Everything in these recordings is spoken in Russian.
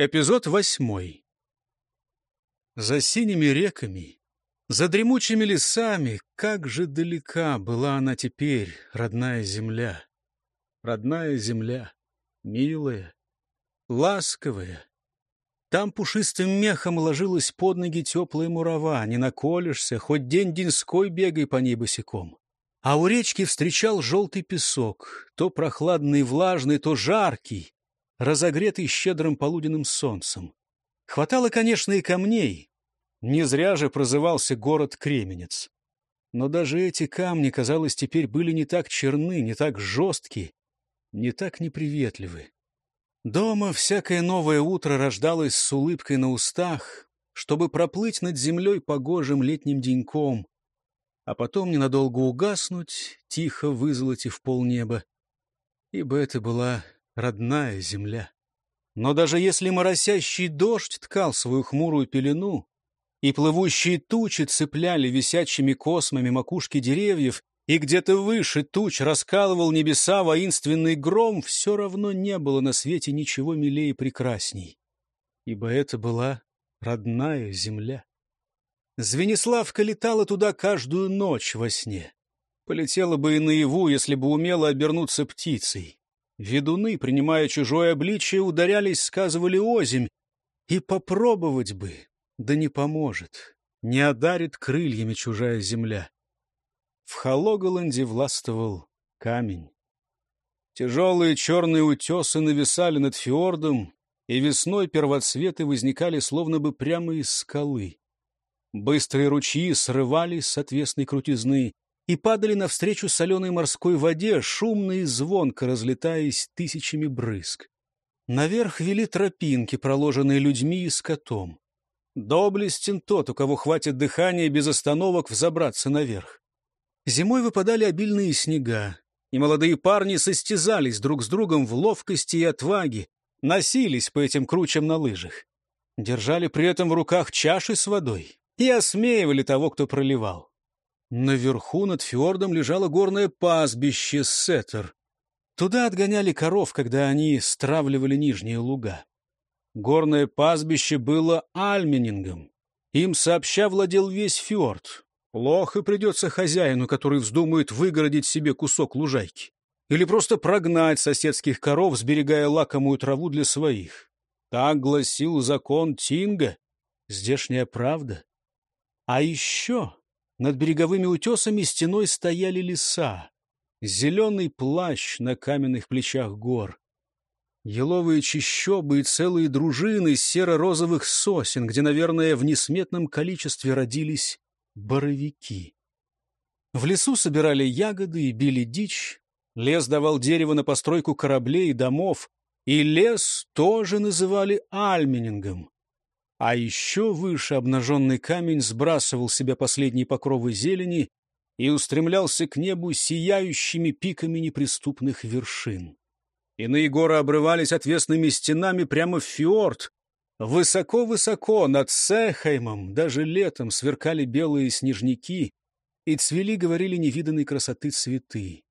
Эпизод восьмой. За синими реками, за дремучими лесами, как же далека была она теперь, родная земля. Родная земля, милая, ласковая. Там пушистым мехом ложилась под ноги теплая мурава, не наколешься, хоть день-деньской бегай по ней босиком. А у речки встречал желтый песок, то прохладный влажный, то жаркий, разогретый щедрым полуденным солнцем. Хватало, конечно, и камней. Не зря же прозывался город Кременец. Но даже эти камни, казалось, теперь были не так черны, не так жесткие, не так неприветливы. Дома всякое новое утро рождалось с улыбкой на устах, чтобы проплыть над землей погожим летним деньком, а потом ненадолго угаснуть, тихо вызолотив полнеба, ибо это была родная земля. Но даже если моросящий дождь ткал свою хмурую пелену, и плывущие тучи цепляли висячими космами макушки деревьев, и где-то выше туч раскалывал небеса воинственный гром, все равно не было на свете ничего милее и прекрасней, ибо это была родная земля. Звениславка летала туда каждую ночь во сне. Полетела бы и наяву, если бы умела обернуться птицей. Ведуны, принимая чужое обличие, ударялись, сказывали озимь. И попробовать бы, да не поможет, не одарит крыльями чужая земля. В Хологоланде властвовал камень. Тяжелые черные утесы нависали над фьордом, и весной первоцветы возникали словно бы прямо из скалы. Быстрые ручьи срывались с отвесной крутизны, и падали навстречу соленой морской воде, шумно и звонко разлетаясь тысячами брызг. Наверх вели тропинки, проложенные людьми и скотом. Доблестен тот, у кого хватит дыхания без остановок взобраться наверх. Зимой выпадали обильные снега, и молодые парни состязались друг с другом в ловкости и отваге, носились по этим кручам на лыжах. Держали при этом в руках чаши с водой и осмеивали того, кто проливал. Наверху над фьордом лежало горное пастбище Сеттер. Туда отгоняли коров, когда они стравливали нижние луга. Горное пастбище было альменингом. Им сообща владел весь фьорд. Плохо придется хозяину, который вздумает выгородить себе кусок лужайки. Или просто прогнать соседских коров, сберегая лакомую траву для своих. Так гласил закон Тинга, здешняя правда. А еще над береговыми утесами стеной стояли леса, зеленый плащ на каменных плечах гор. Еловые чащобы и целые дружины серо-розовых сосен, где, наверное, в несметном количестве родились боровики. В лесу собирали ягоды и били дичь, лес давал дерево на постройку кораблей и домов, и лес тоже называли альменингом. А еще выше обнаженный камень сбрасывал себя последние покровы зелени и устремлялся к небу сияющими пиками неприступных вершин. Иные горы обрывались отвесными стенами прямо в фьорд. Высоко-высоко над Сехаймом даже летом сверкали белые снежники и цвели, говорили, невиданной красоты цветы.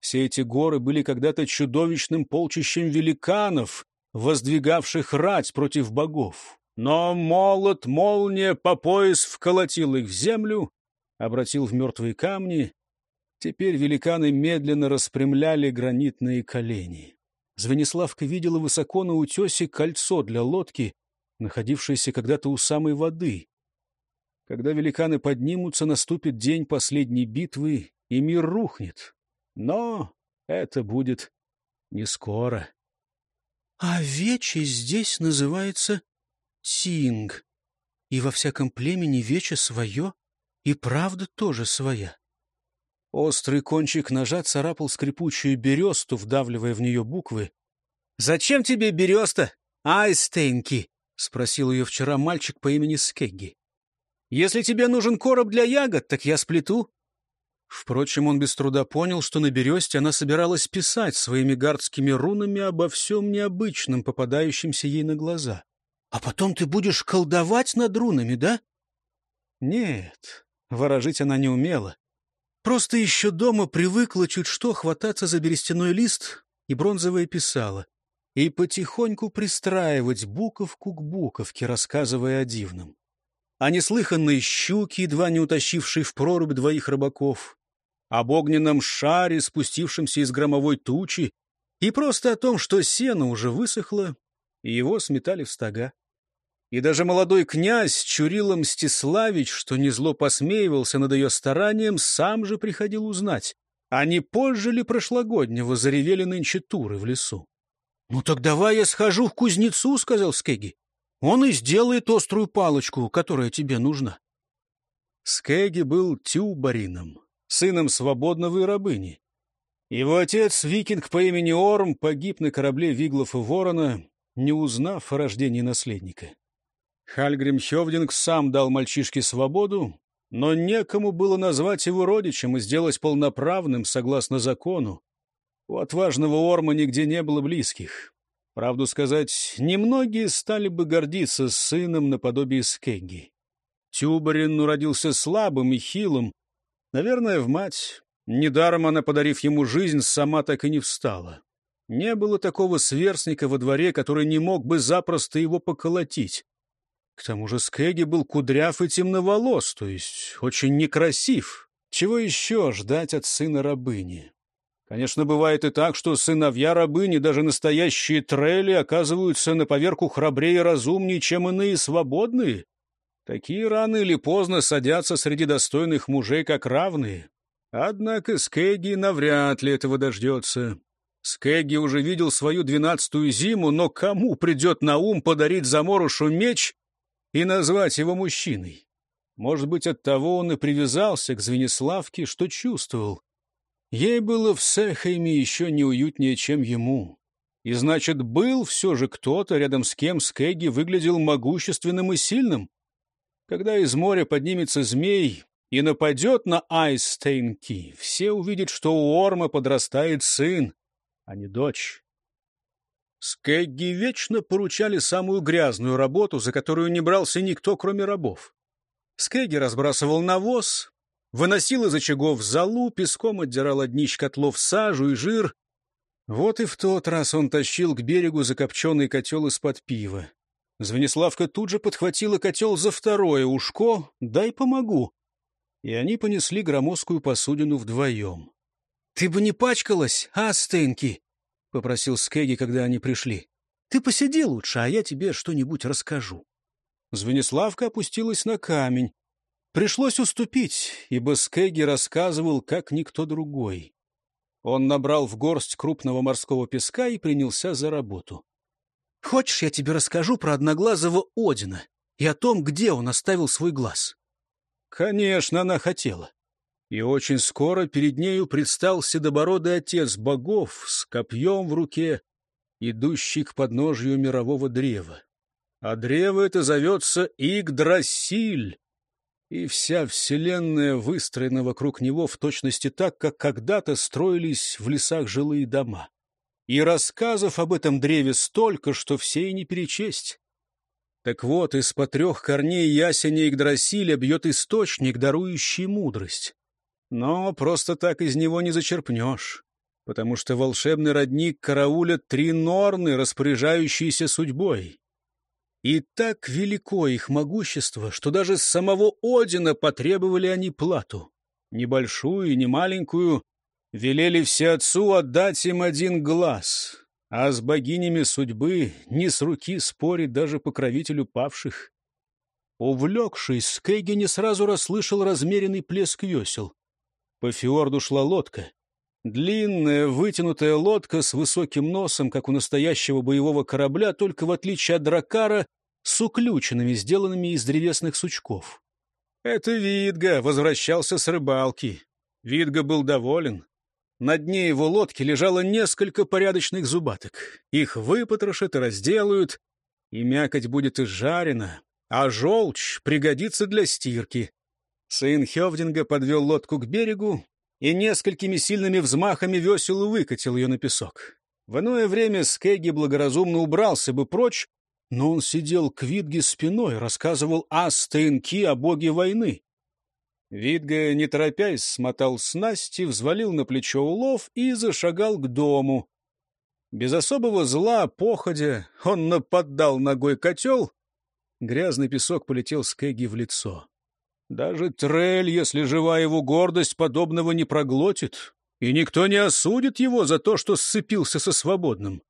Все эти горы были когда-то чудовищным полчищем великанов, воздвигавших рать против богов. Но молот, молния по пояс вколотил их в землю, обратил в мертвые камни. Теперь великаны медленно распрямляли гранитные колени. Звениславка видела высоко на утесе кольцо для лодки, находившееся когда-то у самой воды. Когда великаны поднимутся, наступит день последней битвы, и мир рухнет. Но это будет не скоро. — А вече здесь называется Тинг. И во всяком племени вече свое, и правда тоже своя. Острый кончик ножа царапал скрипучую бересту, вдавливая в нее буквы. — Зачем тебе береста, Айстенки? — спросил ее вчера мальчик по имени Скегги. — Если тебе нужен короб для ягод, так я сплету. Впрочем, он без труда понял, что на бересте она собиралась писать своими гардскими рунами обо всем необычном, попадающемся ей на глаза. А потом ты будешь колдовать над рунами, да? Нет, ворожить она не умела. Просто еще дома привыкла чуть что хвататься за берестяной лист и бронзовое писала. и потихоньку пристраивать буковку к буковке, рассказывая о дивном. О неслыханной щуке, едва не утащившей в прорубь двоих рыбаков, об огненном шаре, спустившемся из громовой тучи, и просто о том, что сено уже высохло, и его сметали в стога. И даже молодой князь Чурила Мстиславич, что не зло посмеивался над ее старанием, сам же приходил узнать, а не позже ли прошлогоднего заревели нынче туры в лесу. — Ну так давай я схожу к кузнецу, — сказал Скеги. — Он и сделает острую палочку, которая тебе нужна. Скеги был тюбарином, сыном свободного и рабыни. Его отец, викинг по имени Орм, погиб на корабле Виглов и Ворона, не узнав о рождении наследника. Хальгрим Хевдинг сам дал мальчишке свободу, но некому было назвать его родичем и сделать полноправным согласно закону. У отважного Орма нигде не было близких. Правду сказать, немногие стали бы гордиться сыном наподобие Скегги. Тюбарин родился слабым и хилым. Наверное, в мать. Недаром она, подарив ему жизнь, сама так и не встала. Не было такого сверстника во дворе, который не мог бы запросто его поколотить. К тому же Скеги был кудряв и темноволос, то есть очень некрасив. Чего еще ждать от сына рабыни? Конечно, бывает и так, что сыновья рабыни, даже настоящие трели, оказываются на поверку храбрее и разумнее, чем иные свободные. Такие рано или поздно садятся среди достойных мужей как равные. Однако Скеги навряд ли этого дождется. Скеги уже видел свою двенадцатую зиму, но кому придет на ум подарить Заморушу меч и назвать его мужчиной. Может быть, оттого он и привязался к Звениславке, что чувствовал. Ей было в Сехайме еще неуютнее, чем ему. И значит, был все же кто-то, рядом с кем Скеги выглядел могущественным и сильным. Когда из моря поднимется змей и нападет на Айстейнки, все увидят, что у Орма подрастает сын, а не дочь. Скегги вечно поручали самую грязную работу, за которую не брался никто, кроме рабов. Скегги разбрасывал навоз, выносил из очагов залу, песком отдирал от днищ котлов сажу и жир. Вот и в тот раз он тащил к берегу закопченный котел из-под пива. Звениславка тут же подхватила котел за второе ушко «дай помогу», и они понесли громоздкую посудину вдвоем. — Ты бы не пачкалась, а, Стенки? — попросил Скеги, когда они пришли. — Ты посиди лучше, а я тебе что-нибудь расскажу. Звениславка опустилась на камень. Пришлось уступить, ибо Скеги рассказывал, как никто другой. Он набрал в горсть крупного морского песка и принялся за работу. — Хочешь, я тебе расскажу про одноглазого Одина и о том, где он оставил свой глаз? Конечно, она хотела. И очень скоро перед нею предстал седобородый отец богов с копьем в руке, идущий к подножию мирового древа. А древо это зовется Игдрасиль, и вся вселенная выстроена вокруг него в точности так, как когда-то строились в лесах жилые дома. И рассказов об этом древе столько, что все и не перечесть. Так вот, из-под трех корней ясеня Игдрасиля бьет источник, дарующий мудрость. Но просто так из него не зачерпнешь, потому что волшебный родник караулят три норны, распоряжающиеся судьбой. И так велико их могущество, что даже с самого Одина потребовали они плату. Небольшую и не маленькую, велели все отцу отдать им один глаз, а с богинями судьбы не с руки спорить даже покровителю павших. Увлекшись, Скейги не сразу расслышал размеренный плеск весел. По фьорду шла лодка. Длинная, вытянутая лодка с высоким носом, как у настоящего боевого корабля, только в отличие от дракара, с уключенными, сделанными из древесных сучков. Это Видга возвращался с рыбалки. Видга был доволен. На дне его лодки лежало несколько порядочных зубаток. Их выпотрошат и разделают, и мякоть будет изжарена, а желчь пригодится для стирки. Сын Хевдинга подвел лодку к берегу и несколькими сильными взмахами весел выкатил ее на песок. В иное время Скеги благоразумно убрался бы прочь, но он сидел к Видге спиной, рассказывал о Стейнки, о боге войны. Видга, не торопясь, смотал снасти, взвалил на плечо улов и зашагал к дому. Без особого зла, походя, он нападал ногой котел. Грязный песок полетел с Кэгги в лицо. Даже Трель, если жива его гордость, подобного не проглотит, и никто не осудит его за то, что сцепился со свободным.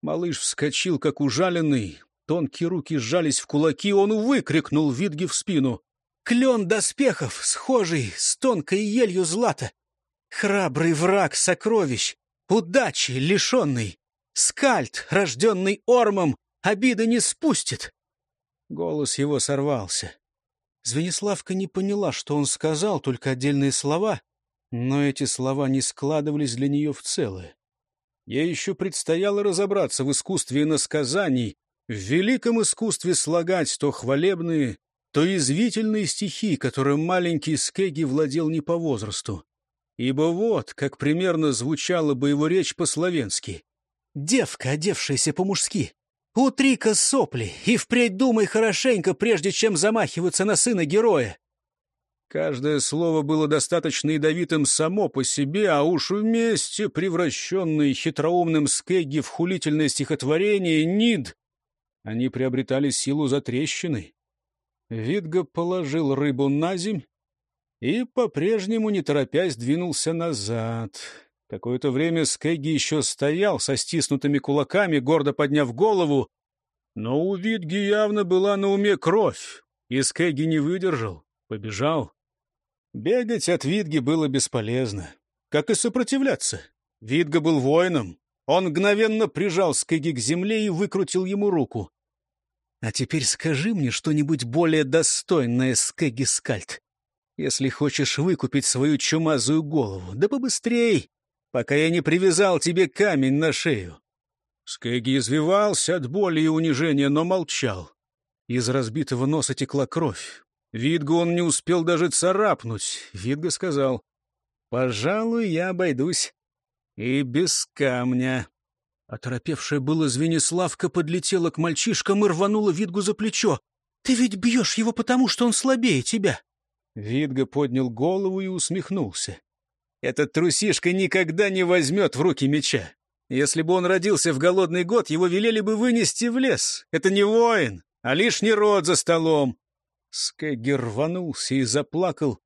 Малыш вскочил, как ужаленный, тонкие руки сжались в кулаки, он выкрикнул Видге в спину. «Клен доспехов, схожий с тонкой елью злата! Храбрый враг сокровищ, удачи лишенный! Скальд, рожденный Ормом, обиды не спустит!» Голос его сорвался. Звениславка не поняла, что он сказал, только отдельные слова, но эти слова не складывались для нее в целое. Ей еще предстояло разобраться в искусстве иносказаний, в великом искусстве слагать то хвалебные, то язвительные стихи, которым маленький Скеги владел не по возрасту. Ибо вот, как примерно звучала бы его речь по-словенски. «Девка, одевшаяся по-мужски, Утри-ка сопли и впредь думай хорошенько, прежде чем замахиваться на сына героя. Каждое слово было достаточно ядовитым само по себе, а уж вместе, превращенные хитроумным скегги в хулительное стихотворение «Нид», они приобретали силу затрещины. Видга положил рыбу на земь и, по-прежнему не торопясь, двинулся назад. Какое-то время Скэгги еще стоял со стиснутыми кулаками, гордо подняв голову, но у Видги явно была на уме кровь, и Скэгги не выдержал, побежал. Бегать от Видги было бесполезно, как и сопротивляться. Видга был воином. Он мгновенно прижал Скэгги к земле и выкрутил ему руку. «А теперь скажи мне что-нибудь более достойное, Скэгги Скальд, если хочешь выкупить свою чумазую голову. Да побыстрей, пока я не привязал тебе камень на шею. Скэги извивался от боли и унижения, но молчал. Из разбитого носа текла кровь. Видгу он не успел даже царапнуть. Видга сказал, «Пожалуй, я обойдусь и без камня». Оторопевшая было Звениславка подлетела к мальчишкам и рванула Видгу за плечо. «Ты ведь бьешь его потому, что он слабее тебя!» Видга поднял голову и усмехнулся. Этот трусишка никогда не возьмет в руки меча. Если бы он родился в голодный год, его велели бы вынести в лес. Это не воин, а лишний род за столом. Скэггер рванулся и заплакал.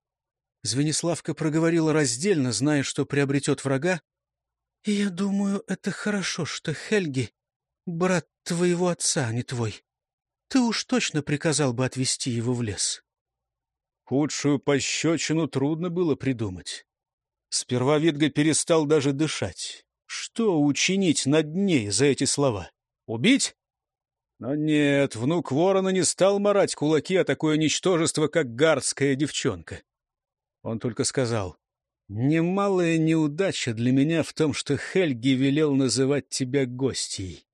Звениславка проговорила раздельно, зная, что приобретет врага. — Я думаю, это хорошо, что Хельги — брат твоего отца, а не твой. Ты уж точно приказал бы отвезти его в лес. Худшую пощечину трудно было придумать. Сперва Видга перестал даже дышать. Что учинить над ней за эти слова? Убить? Но нет, внук ворона не стал марать кулаки о такое ничтожество, как гардская девчонка. Он только сказал, «Немалая неудача для меня в том, что Хельги велел называть тебя гостьей».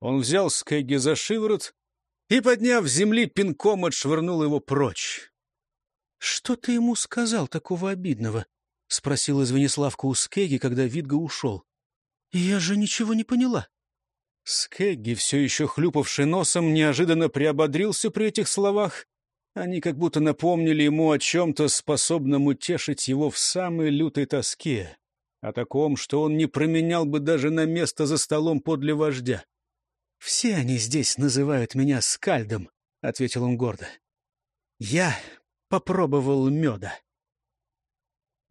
Он взял Скэгги за шиворот и, подняв земли, пинком отшвырнул его прочь. «Что ты ему сказал такого обидного?» — спросила Звениславка у Скеги, когда Видга ушел. — Я же ничего не поняла. Скегги, все еще хлюпавший носом, неожиданно приободрился при этих словах. Они как будто напомнили ему о чем-то, способном утешить его в самой лютой тоске, о таком, что он не променял бы даже на место за столом подле вождя. — Все они здесь называют меня скальдом, — ответил он гордо. — Я попробовал меда.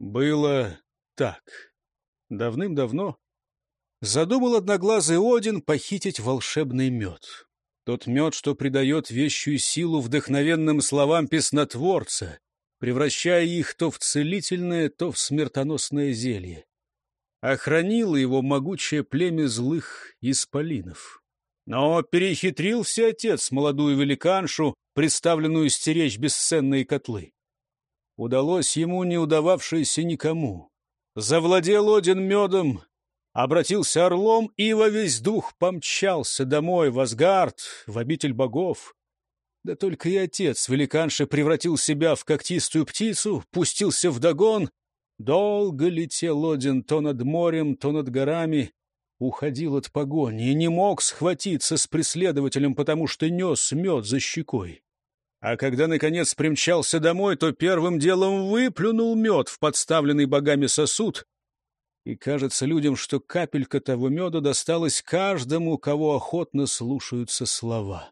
Было так. Давным-давно задумал одноглазый Один похитить волшебный мед. Тот мед, что придает вещую силу вдохновенным словам песнотворца, превращая их то в целительное, то в смертоносное зелье. Охранило его могучее племя злых исполинов. Но перехитрился отец молодую великаншу, представленную стеречь бесценные котлы удалось ему не удававшееся никому. Завладел Один медом, обратился орлом и во весь дух помчался домой, в Асгард, в обитель богов. Да только и отец великанши превратил себя в когтистую птицу, пустился в догон. Долго летел Один то над морем, то над горами, уходил от погони и не мог схватиться с преследователем, потому что нес мед за щекой. А когда, наконец, примчался домой, то первым делом выплюнул мед в подставленный богами сосуд И кажется людям, что капелька того меда досталась каждому, кого охотно слушаются слова.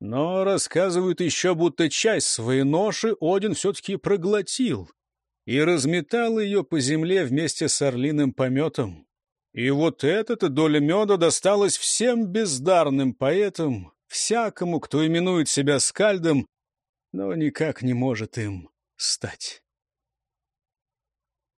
Но рассказывают еще, будто часть своей ноши Один все-таки проглотил и разметал ее по земле вместе с орлиным пометом. И вот эта-то доля меда досталась всем бездарным поэтам, всякому, кто именует себя скальдом, но никак не может им стать.